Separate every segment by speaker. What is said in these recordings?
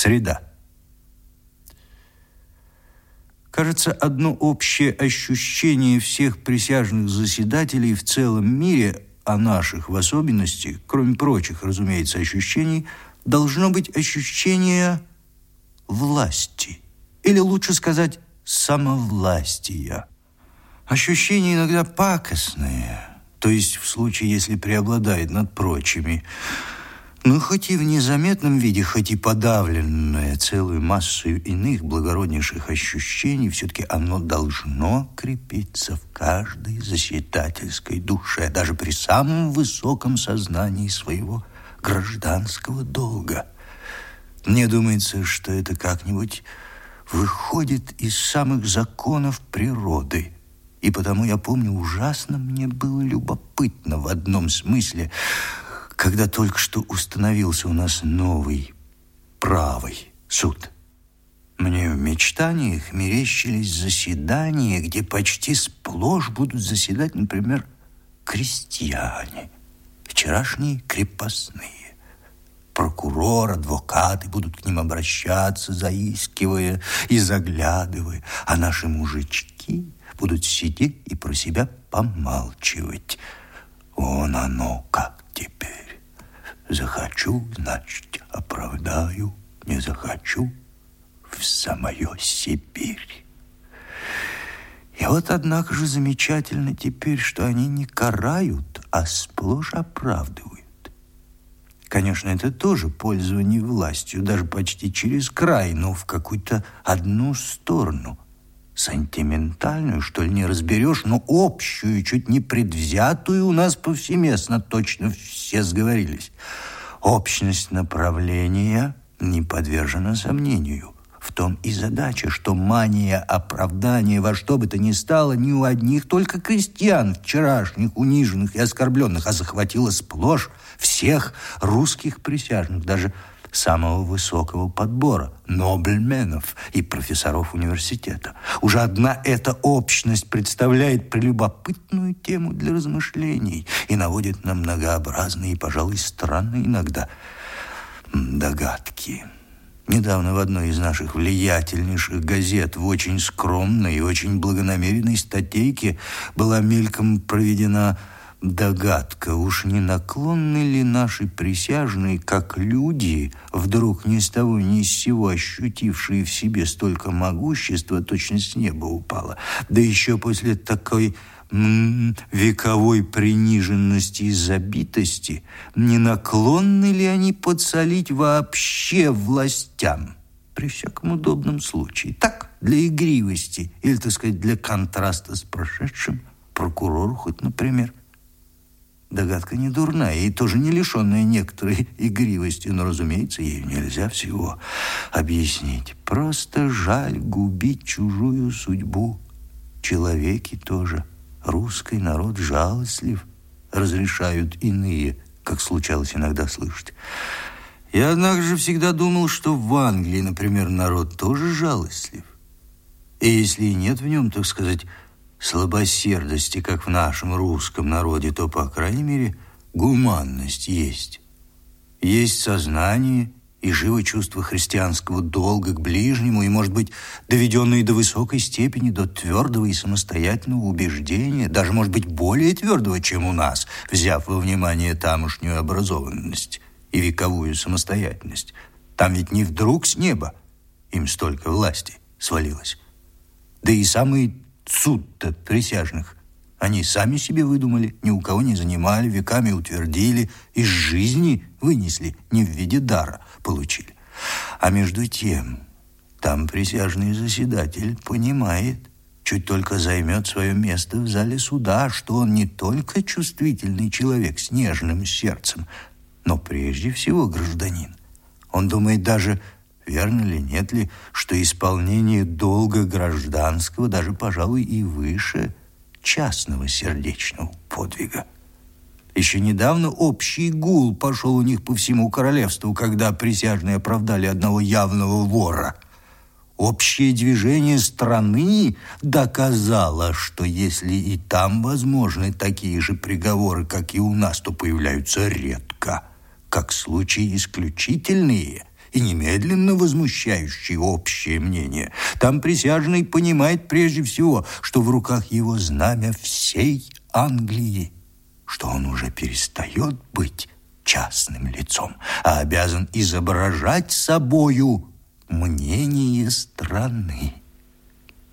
Speaker 1: Среда. Кажется, одно общее ощущение всех присяжных заседателей в целом мире, а наших в особенности, кроме прочих, разумеется, ощущений, должно быть ощущение власти. Или лучше сказать, самовластия. Ощущения иногда пакостные, то есть в случае, если преобладает над прочими – но ну, хоть и в незаметном виде, хоть и подавленное целую массу иных благороднейших ощущений, все-таки оно должно крепиться в каждой заседательской душе, даже при самом высоком сознании своего гражданского долга. Мне думается, что это как-нибудь выходит из самых законов природы. И потому я помню, ужасно мне было любопытно в одном смысле – когда только что установился у нас новый правый суд. Мне в мечтаниях мерещились заседания, где почти сплошь будут заседать, например, крестьяне, вчерашние крепостные. Прокурор, адвокаты будут к ним обращаться, заискивая и заглядывая, а наши мужички будут сидеть и про себя помалчивать. Вон оно как теперь. Захочу, значит, оправдаю, не захочу в самую Сибирь. И вот, однако же, замечательно теперь, что они не карают, а сплошь оправдывают. Конечно, это тоже пользование властью, даже почти через край, но в какую-то одну сторону – Сентиментальную, что ли, не разберешь, но общую, чуть не предвзятую у нас повсеместно точно все сговорились. Общность направления не подвержена сомнению. В том и задача, что мания оправдания во что бы то ни стало не у одних только крестьян, вчерашних, униженных и оскорбленных, а захватила сплошь всех русских присяжных, даже самого высокого подбора, нобельменов и профессоров университета. Уже одна эта общность представляет прелюбопытную тему для размышлений и наводит на многообразные и, пожалуй, странные иногда догадки. Недавно в одной из наших влиятельнейших газет в очень скромной и очень благонамеренной статейке была мельком проведена догадка, уж не наклонны ли наши присяжные, как люди, вдруг ни с того ни с сего ощутившие в себе столько могущества, точно с неба упало. Да еще после такой вековой приниженности и забитости, не наклонны ли они подсолить вообще властям? При всяком удобном случае. Так, для игривости или, так сказать, для контраста с прошедшим, прокурору хоть, например. Догадка не дурная и тоже не лишенная некоторой игривости, но, разумеется, ею нельзя всего объяснить. Просто жаль губить чужую судьбу. Человеки тоже. Русский народ жалостлив, разрешают иные, как случалось иногда слышать. Я, однако же, всегда думал, что в Англии, например, народ тоже жалостлив. И если и нет в нем, так сказать, слабосердости, как в нашем русском народе, то, по крайней мере, гуманность есть. Есть сознание и живо чувство христианского долга к ближнему, и, может быть, доведенные до высокой степени, до твердого и самостоятельного убеждения, даже, может быть, более твердого, чем у нас, взяв во внимание тамошнюю образованность и вековую самостоятельность. Там ведь не вдруг с неба им столько власти свалилось. Да и самые суд-то присяжных они сами себе выдумали, ни у кого не занимали, веками утвердили, из жизни вынесли, не в виде дара получили. А между тем, там присяжный заседатель понимает, чуть только займет свое место в зале суда, что он не только чувствительный человек с нежным сердцем, но прежде всего гражданин. Он думает даже верно ли, нет ли, что исполнение долга гражданского даже, пожалуй, и выше частного сердечного подвига. Еще недавно общий гул пошел у них по всему королевству, когда присяжные оправдали одного явного вора. Общее движение страны доказало, что если и там возможны такие же приговоры, как и у нас, то появляются редко, как случаи исключительные – и немедленно возмущающий общее мнение. Там присяжный понимает прежде всего, что в руках его знамя всей Англии, что он уже перестает быть частным лицом, а обязан изображать собою мнение страны.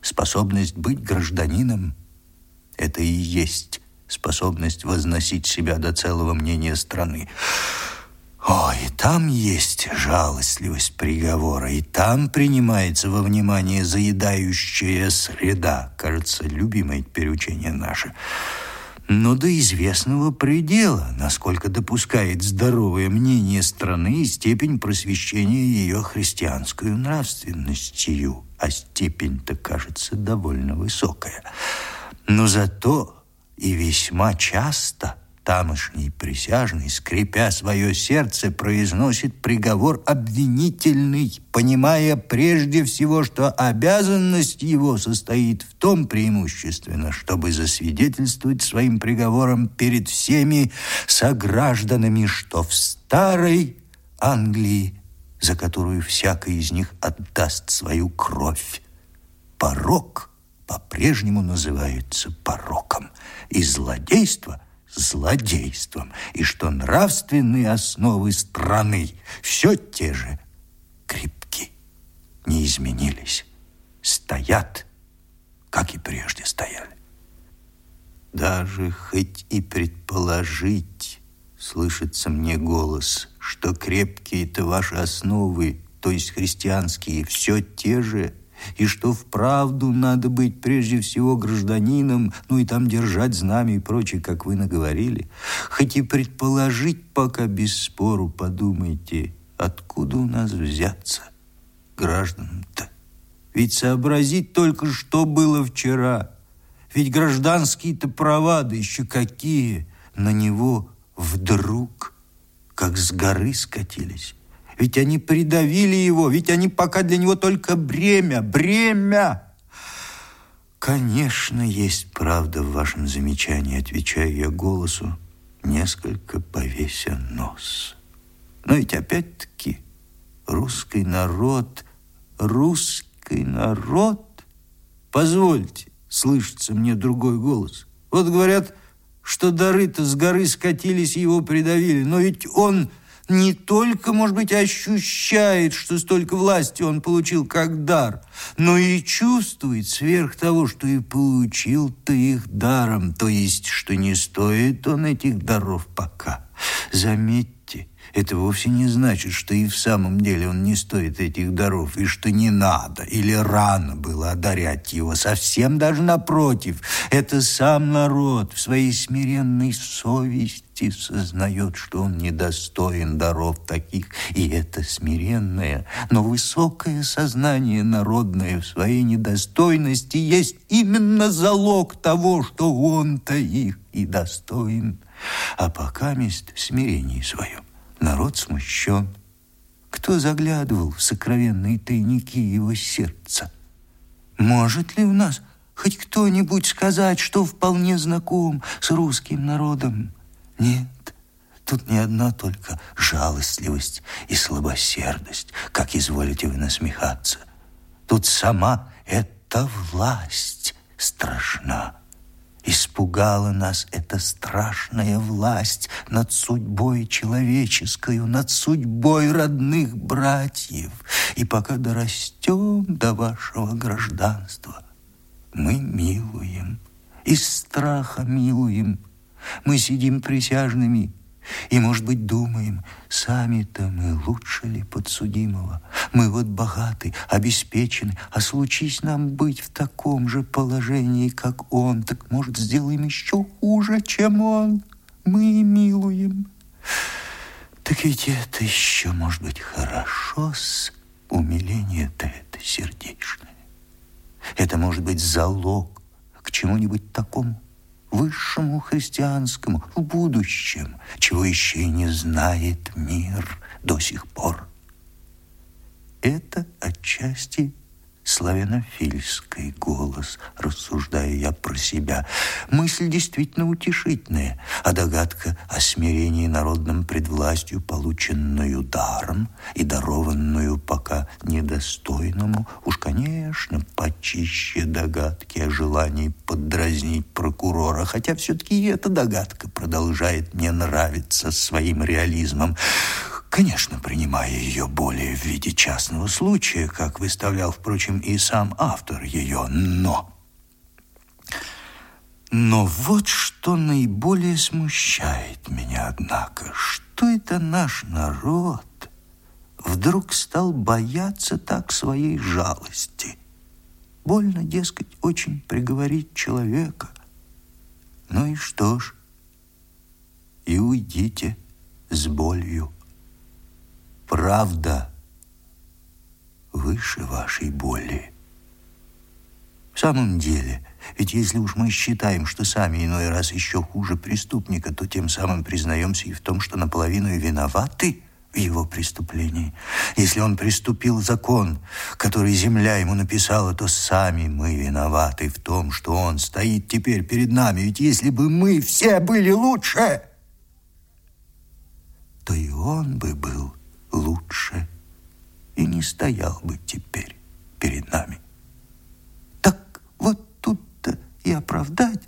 Speaker 1: Способность быть гражданином – это и есть способность возносить себя до целого мнения страны. О, и там есть жалостливость приговора, и там принимается во внимание заедающая среда, кажется, любимое теперь учение наше – но до известного предела, насколько допускает здоровое мнение страны и степень просвещения ее христианскую нравственностью, а степень-то кажется довольно высокая. Но зато и весьма часто – Тамошний присяжный, скрипя свое сердце, произносит приговор обвинительный, понимая прежде всего, что обязанность его состоит в том преимущественно, чтобы засвидетельствовать своим приговором перед всеми согражданами, что в старой Англии, за которую всякий из них отдаст свою кровь, порок по-прежнему называется пороком, и злодейство – злодейством, и что нравственные основы страны все те же крепки, не изменились, стоят, как и прежде стояли. Даже хоть и предположить, слышится мне голос, что крепкие-то ваши основы, то есть христианские, все те же – и что вправду надо быть прежде всего гражданином, ну и там держать знамя и прочее, как вы наговорили. Хоть и предположить пока без спору, подумайте, откуда у нас взяться гражданам-то? Ведь сообразить только, что было вчера. Ведь гражданские-то права, да еще какие, на него вдруг, как с горы скатились. Ведь они придавили его, ведь они пока для него только бремя, бремя. Конечно, есть правда в вашем замечании, отвечаю я голосу, несколько повеся нос. Но ведь опять-таки русский народ, русский народ... Позвольте, слышится мне другой голос. Вот говорят, что дары-то с горы скатились его придавили, но ведь он не только, может быть, ощущает, что столько власти он получил как дар, но и чувствует сверх того, что и получил-то их даром, то есть, что не стоит он этих даров пока. Заметьте, это вовсе не значит, что и в самом деле он не стоит этих даров, и что не надо или рано было одарять его. Совсем даже напротив, это сам народ в своей смиренной совести сознает, что он недостоин даров таких, и это смиренное, но высокое сознание народное в своей недостойности есть именно залог того, что он-то их и достоин. А пока мест в смирении своем Народ смущен. Кто заглядывал в сокровенные тайники его сердца? Может ли у нас хоть кто-нибудь сказать, что вполне знаком с русским народом? Нет, тут не одна только жалостливость и слабосердость, как изволите вы насмехаться. Тут сама эта власть страшна. Испугала нас эта страшная власть над судьбой человеческую, над судьбой родных братьев. И пока дорастем до вашего гражданства, мы милуем, из страха милуем. Мы сидим присяжными и, может быть, думаем, сами-то мы лучше ли подсудимого? Мы вот богаты, обеспечены, а случись нам быть в таком же положении, как он, так, может, сделаем еще хуже, чем он. Мы милуем. Так ведь это еще, может быть, хорошо с умиление-то это сердечное. Это может быть залог к чему-нибудь такому высшему христианскому, в будущем, чего еще не знает мир до сих пор. Это отчасти славянофильский голос, рассуждаю я про себя. Мысль действительно утешительная, а догадка о смирении народным предвластью, полученную даром и дарованную пока недостойному, уж, конечно, почище догадки о желании поддразнить прокурора, хотя все-таки эта догадка продолжает мне нравиться своим реализмом. Конечно, принимая ее более в виде частного случая, как выставлял, впрочем, и сам автор ее, но... Но вот что наиболее смущает меня, однако, что это наш народ вдруг стал бояться так своей жалости. Больно, дескать, очень приговорить человека. Ну и что ж, и уйдите с болью правда выше вашей боли. В самом деле, ведь если уж мы считаем, что сами иной раз еще хуже преступника, то тем самым признаемся и в том, что наполовину и виноваты в его преступлении. Если он приступил закон, который земля ему написала, то сами мы виноваты в том, что он стоит теперь перед нами. Ведь если бы мы все были лучше, то и он бы был лучше и не стоял бы теперь перед нами. Так вот тут-то и оправдать?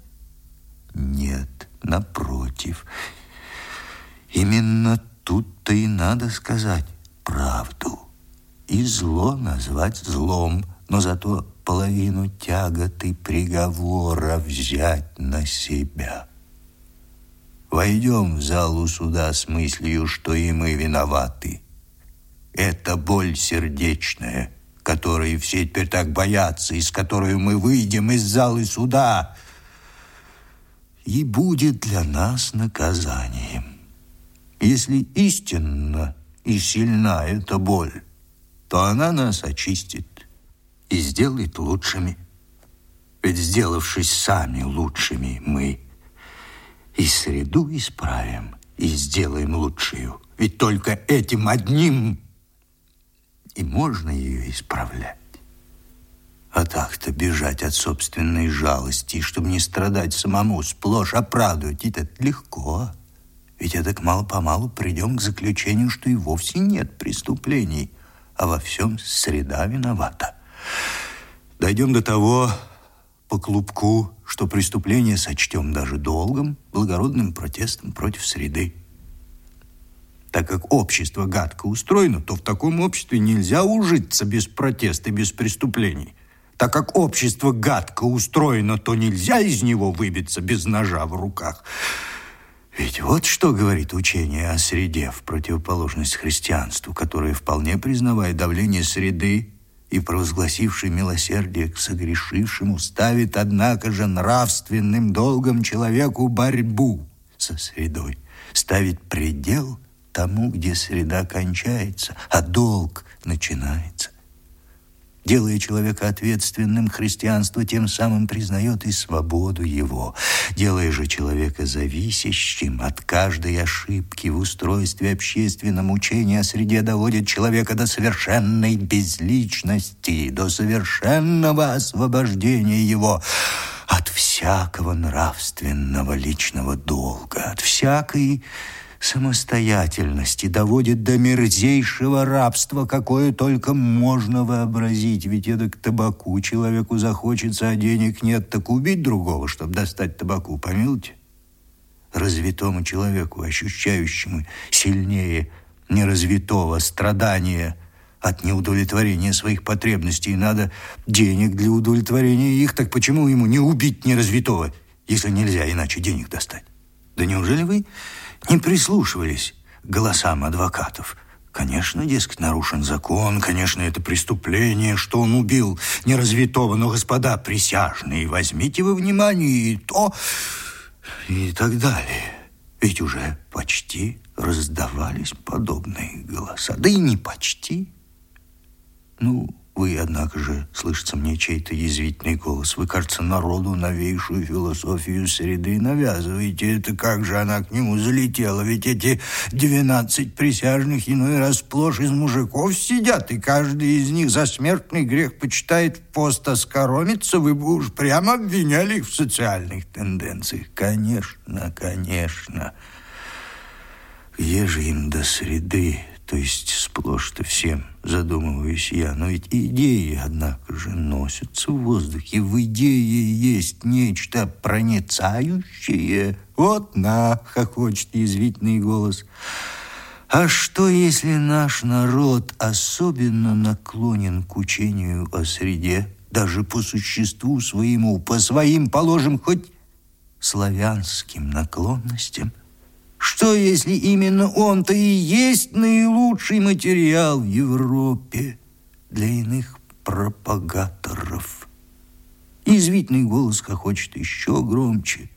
Speaker 1: Нет, напротив. Именно тут-то и надо сказать правду. И зло назвать злом, но зато половину тяготы приговора взять на себя. Войдем в залу суда с мыслью, что и мы виноваты. Это боль сердечная, которой все теперь так боятся, из которой мы выйдем из залы суда, и будет для нас наказанием. Если истинно и сильна эта боль, то она нас очистит и сделает лучшими. Ведь сделавшись сами лучшими, мы и среду исправим, и сделаем лучшую. Ведь только этим одним и можно ее исправлять. А так-то бежать от собственной жалости, чтобы не страдать самому, сплошь оправдывать, это легко. Ведь это мало-помалу придем к заключению, что и вовсе нет преступлений, а во всем среда виновата. Дойдем до того по клубку, что преступление сочтем даже долгом, благородным протестом против среды. Так как общество гадко устроено, то в таком обществе нельзя ужиться без протеста, без преступлений. Так как общество гадко устроено, то нельзя из него выбиться без ножа в руках. Ведь вот что говорит учение о среде в противоположность христианству, которое вполне признавая давление среды и провозгласивший милосердие к согрешившему, ставит, однако же, нравственным долгом человеку борьбу со средой, ставит предел – тому, где среда кончается, а долг начинается. Делая человека ответственным, христианство тем самым признает и свободу его. Делая же человека зависящим от каждой ошибки в устройстве общественном, учение о среде доводит человека до совершенной безличности, до совершенного освобождения его от всякого нравственного личного долга, от всякой самостоятельности, доводит до мерзейшего рабства, какое только можно вообразить. Ведь это к табаку человеку захочется, а денег нет, так убить другого, чтобы достать табаку, помилуйте. Развитому человеку, ощущающему сильнее неразвитого страдания от неудовлетворения своих потребностей, надо денег для удовлетворения их, так почему ему не убить неразвитого, если нельзя иначе денег достать? Да неужели вы не прислушивались к голосам адвокатов. Конечно, дескать, нарушен закон, конечно, это преступление, что он убил неразвитого, но, господа присяжные, возьмите во внимание и то, и так далее. Ведь уже почти раздавались подобные голоса. Да и не почти. Ну, Вы, однако же, слышится мне чей-то язвительный голос. Вы, кажется, народу новейшую философию среды навязываете. Это как же она к нему залетела? Ведь эти двенадцать присяжных иной раз сплошь из мужиков сидят, и каждый из них за смертный грех почитает пост оскоромиться. Вы бы уж прямо обвиняли их в социальных тенденциях. Конечно, конечно. Где же им до среды? То есть сплошь-то всем, задумываюсь я. Но ведь идеи, однако же, носятся в воздухе. В идее есть нечто проницающее. Вот на, хохочет язвительный голос. А что, если наш народ особенно наклонен к учению о среде, даже по существу своему, по своим, положим, хоть славянским наклонностям? Что, если именно он-то и есть наилучший материал в Европе для иных пропагаторов? Извительный голос хохочет еще громче,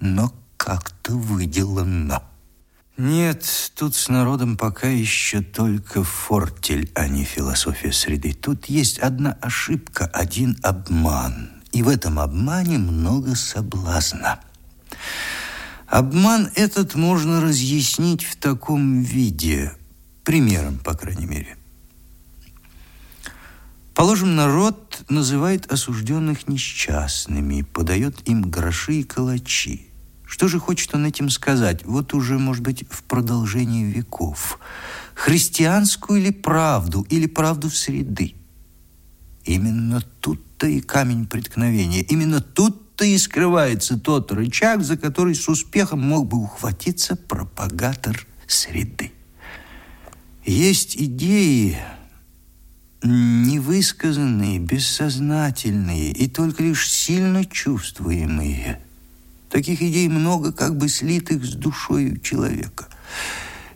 Speaker 1: но как-то выделано. Нет, тут с народом пока еще только фортель, а не философия среды. Тут есть одна ошибка, один обман. И в этом обмане много соблазна. Обман этот можно разъяснить в таком виде, примером, по крайней мере. Положим, народ называет осужденных несчастными, подает им гроши и калачи. Что же хочет он этим сказать? Вот уже, может быть, в продолжении веков. Христианскую или правду, или правду среды? Именно тут-то и камень преткновения. Именно тут то и скрывается тот рычаг, за который с успехом мог бы ухватиться пропагатор среды. Есть идеи, невысказанные, бессознательные и только лишь сильно чувствуемые. Таких идей много, как бы слитых с душой человека.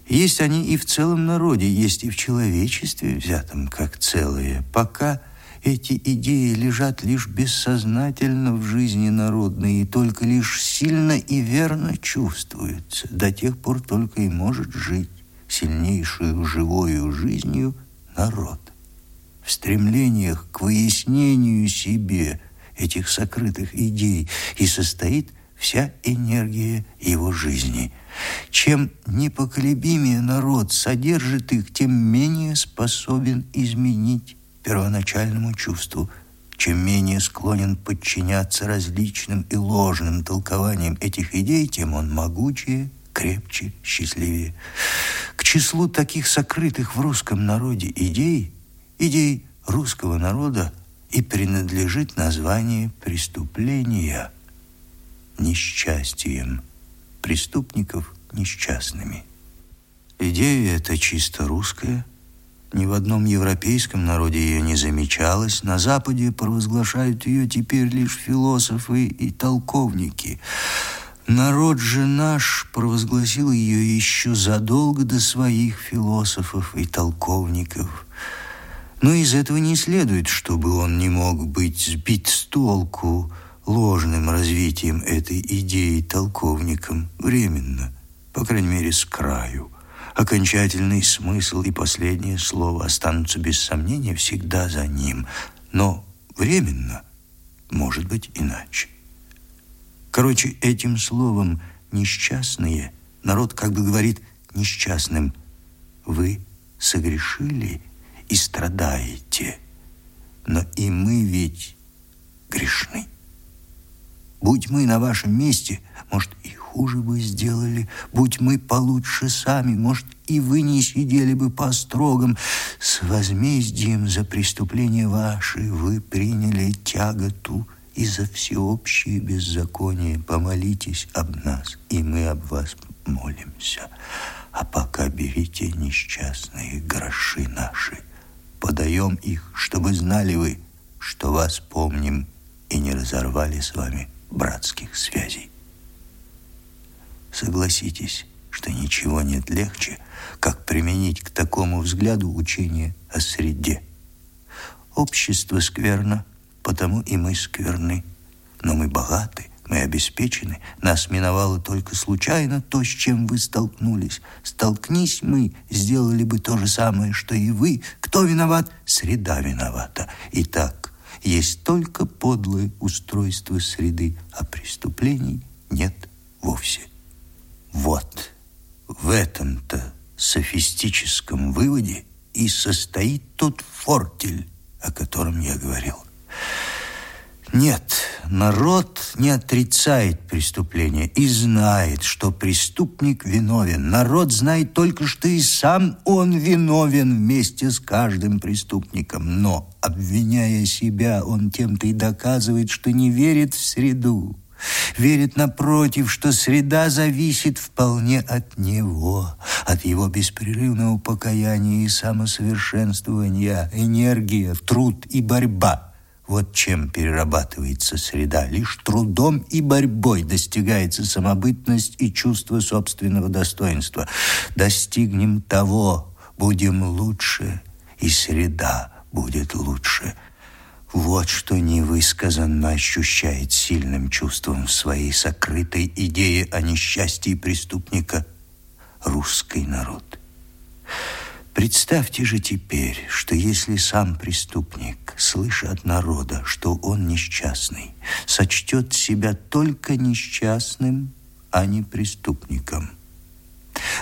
Speaker 1: Есть они и в целом народе, есть и в человечестве, взятом как целое, пока эти идеи лежат лишь бессознательно в жизни народной и только лишь сильно и верно чувствуются. До тех пор только и может жить сильнейшую живою жизнью народ. В стремлениях к выяснению себе этих сокрытых идей и состоит вся энергия его жизни. Чем непоколебимее народ содержит их, тем менее способен изменить первоначальному чувству, чем менее склонен подчиняться различным и ложным толкованиям этих идей, тем он могучее, крепче, счастливее. К числу таких сокрытых в русском народе идей, идей русского народа и принадлежит название преступления несчастьем, преступников несчастными. Идея эта чисто русская – ни в одном европейском народе ее не замечалось. На Западе провозглашают ее теперь лишь философы и толковники. Народ же наш провозгласил ее еще задолго до своих философов и толковников. Но из этого не следует, чтобы он не мог быть сбит с толку ложным развитием этой идеи толковником временно, по крайней мере, с краю – окончательный смысл и последнее слово останутся без сомнения всегда за ним, но временно может быть иначе. Короче, этим словом «несчастные» народ как бы говорит несчастным «Вы согрешили и страдаете, но и мы ведь грешны». Будь мы на вашем месте, может, и хуже бы сделали. Будь мы получше сами, может, и вы не сидели бы по строгам. С возмездием за преступление ваши вы приняли тяготу и за всеобщее беззаконие. Помолитесь об нас, и мы об вас молимся. А пока берите несчастные гроши наши, подаем их, чтобы знали вы, что вас помним и не разорвали с вами братских связей. Согласитесь, что ничего нет легче, как применить к такому взгляду учение о среде. Общество скверно, потому и мы скверны, но мы богаты, мы обеспечены, нас миновало только случайно то, с чем вы столкнулись. Столкнись мы, сделали бы то же самое, что и вы. Кто виноват? Среда виновата. Итак, есть только подлое устройство среды, а преступлений нет вовсе. Вот в этом-то софистическом выводе и состоит тот фортель, о котором я говорил. Нет, народ не отрицает преступление и знает, что преступник виновен. Народ знает только, что и сам он виновен вместе с каждым преступником. Но, обвиняя себя, он тем-то и доказывает, что не верит в среду. Верит, напротив, что среда зависит вполне от него, от его беспрерывного покаяния и самосовершенствования, энергия, труд и борьба – вот чем перерабатывается среда. Лишь трудом и борьбой достигается самобытность и чувство собственного достоинства. Достигнем того, будем лучше, и среда будет лучше. Вот что невысказанно ощущает сильным чувством в своей сокрытой идее о несчастье преступника русский народ. Представьте же теперь, что если сам преступник, слыша от народа, что он несчастный, сочтет себя только несчастным, а не преступником,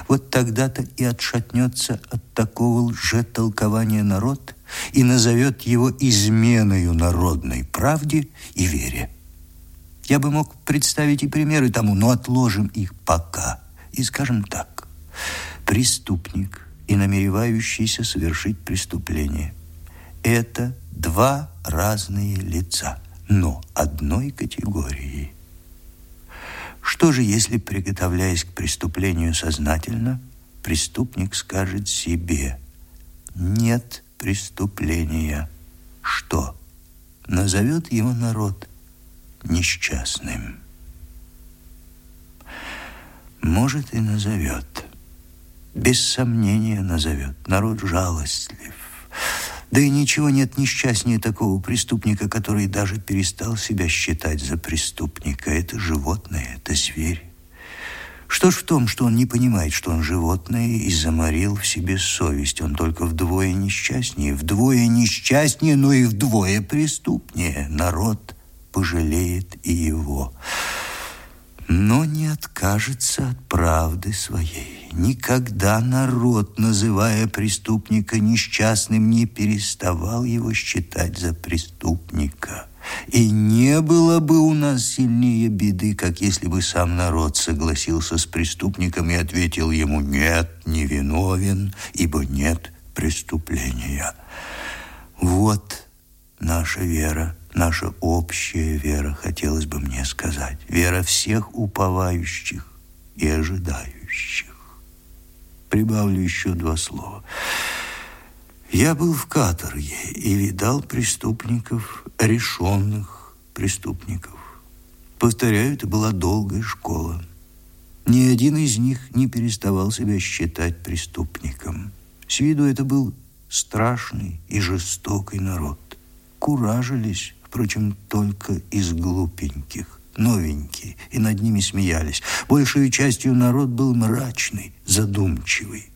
Speaker 1: вот тогда-то и отшатнется от такого лжетолкования народ и назовет его изменою народной правде и вере. Я бы мог представить и примеры тому, но отложим их пока. И скажем так, преступник и намеревающийся совершить преступление. Это два разные лица, но одной категории. Что же, если, приготовляясь к преступлению сознательно, преступник скажет себе «нет преступления»? Что? Назовет его народ несчастным. Может, и назовет без сомнения назовет. Народ жалостлив. Да и ничего нет несчастнее такого преступника, который даже перестал себя считать за преступника. Это животное, это зверь. Что ж в том, что он не понимает, что он животное, и заморил в себе совесть. Он только вдвое несчастнее, вдвое несчастнее, но и вдвое преступнее. Народ пожалеет и его но не откажется от правды своей. Никогда народ, называя преступника несчастным, не переставал его считать за преступника. И не было бы у нас сильнее беды, как если бы сам народ согласился с преступником и ответил ему «нет, не виновен, ибо нет преступления». Вот наша вера – наша общая вера, хотелось бы мне сказать, вера всех уповающих и ожидающих. Прибавлю еще два слова. Я был в каторге и видал преступников, решенных преступников. Повторяю, это была долгая школа. Ни один из них не переставал себя считать преступником. С виду это был страшный и жестокий народ. Куражились, впрочем, только из глупеньких, новенькие, и над ними смеялись. Большей частью народ был мрачный, задумчивый.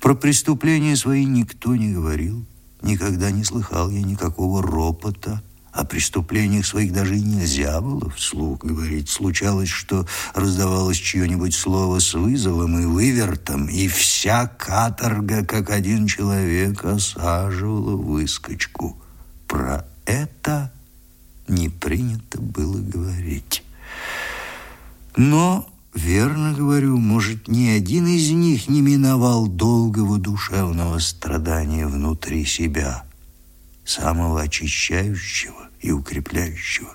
Speaker 1: Про преступления свои никто не говорил, никогда не слыхал я никакого ропота, о преступлениях своих даже и нельзя было вслух говорить. Случалось, что раздавалось чье-нибудь слово с вызовом и вывертом, и вся каторга, как один человек, осаживала выскочку. Про это не принято было говорить. Но, верно говорю, может, ни один из них не миновал долгого душевного страдания внутри себя, самого очищающего и укрепляющего.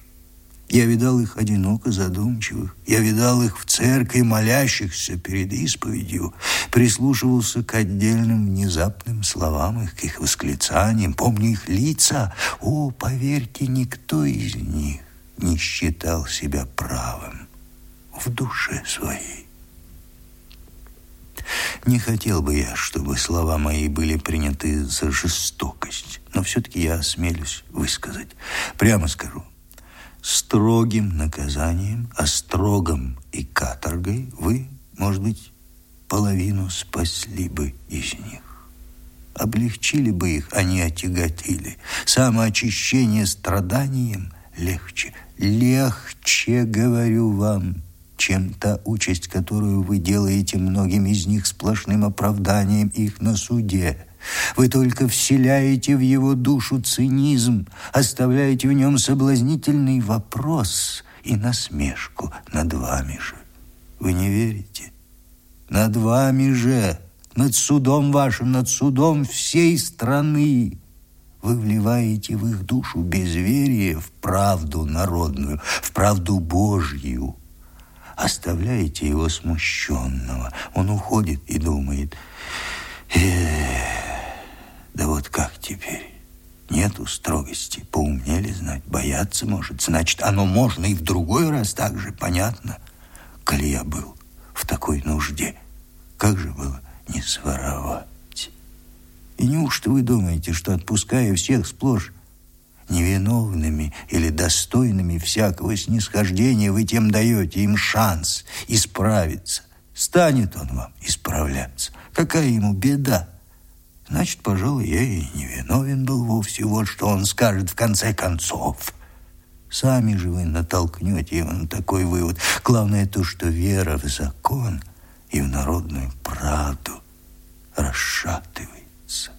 Speaker 1: Я видал их одиноко задумчивых. Я видал их в церкви, молящихся перед исповедью. Прислушивался к отдельным внезапным словам их, к их восклицаниям. Помню их лица. О, поверьте, никто из них не считал себя правым в душе своей. Не хотел бы я, чтобы слова мои были приняты за жестокость, но все-таки я осмелюсь высказать. Прямо скажу – строгим наказанием, а строгом и каторгой вы, может быть, половину спасли бы из них. Облегчили бы их, а не отяготили. Самоочищение страданием легче. Легче, говорю вам, чем та участь, которую вы делаете многим из них сплошным оправданием их на суде. Вы только вселяете в его душу цинизм, оставляете в нем соблазнительный вопрос и насмешку над вами же. Вы не верите? Над вами же, над судом вашим, над судом всей страны. Вы вливаете в их душу безверие в правду народную, в правду Божью. Оставляете его смущенного. Он уходит и думает, эх, да вот как теперь? Нету строгости, поумнели знать, бояться может. Значит, оно можно и в другой раз так же, понятно? Коли я был в такой нужде, как же было не своровать? И неужто вы думаете, что, отпуская всех сплошь невиновными или достойными всякого снисхождения, вы тем даете им шанс исправиться? Станет он вам исправляться? Какая ему беда? Значит, пожалуй, я и не виновен был вовсе. Вот что он скажет в конце концов. Сами же вы натолкнете его на такой вывод. Главное то, что вера в закон и в народную правду расшатывается.